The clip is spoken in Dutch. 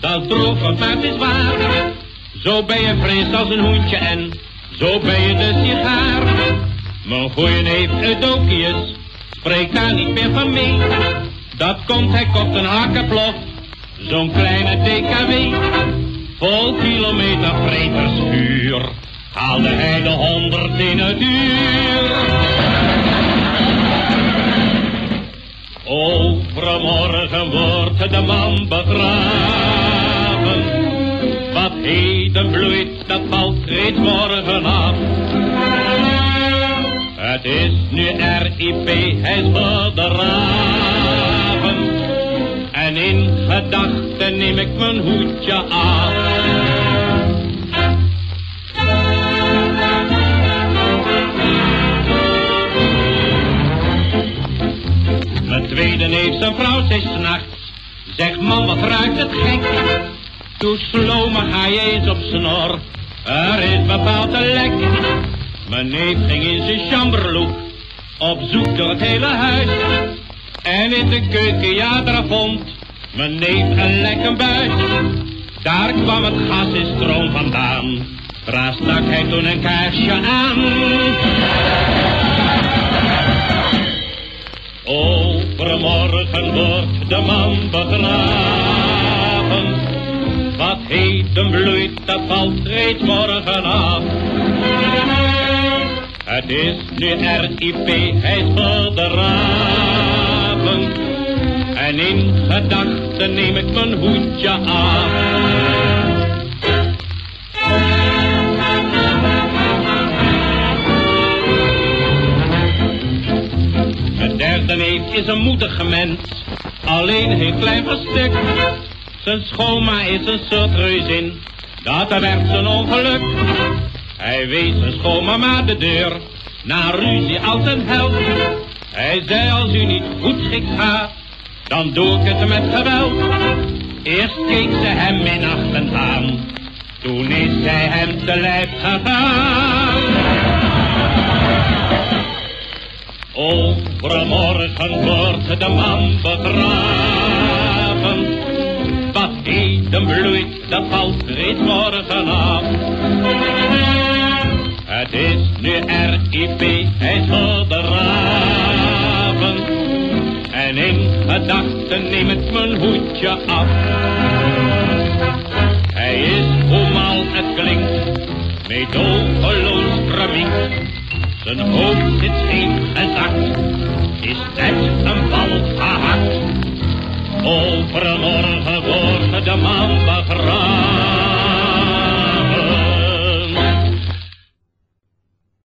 dat droog van paard is waar. Zo ben je fris als een hoentje en zo ben je de sigaar. Mijn goeie neef Eudokius spreekt daar niet meer van mee. Dat komt, hij kocht een hakkenplof, zo'n kleine DKW. Vol kilometer vretersvuur haalde hij de honderd in het uur. Overmorgen wordt de man begraven. Wat heden bloeit, dat valt reeds morgen af. Het is nu RIP, hij is bedraven. En in gedachten neem ik mijn hoedje af. Zijn vrouw, zei s'nachts. Zeg man, wat ruikt het gek? Toen sloom ga je eens op snor. Er is bepaald een lek. Mijn neef ging in zijn chamberloek. Op zoek door het hele huis. En in de keuken, ja, daar vond mijn neef een lekker buis. Daar kwam het gas in stroom vandaan. Daar stak hij toen een kaarsje aan. De man begraven. Wat heden bloeit, dat valt reeds morgen af. Het is nu RIP, hij is begraven. En in gedachten neem ik mijn hoedje af. Derde neef is een moedige mens, alleen heel klein verstuk. Zijn schoonma is een soort reuzin, dat werd zijn ongeluk. Hij wees zijn schoonmama de deur, na ruzie als een held. Hij zei als u niet goed schikt gaat, dan doe ik het met geweld. Eerst keek ze hem minachtend aan, toen is zij hem te lijf gegaan. Overmorgen wordt de man begraven. Wat heden bloeit, dat valt reeds morgen af. Het is nu RIP, hij is begraven. En in gedachten neem ik mijn hoedje af. Hij is, hoe mal het klinkt, meedogenloos verminkt. Zijn hoofd zit scheef Mamba Grande.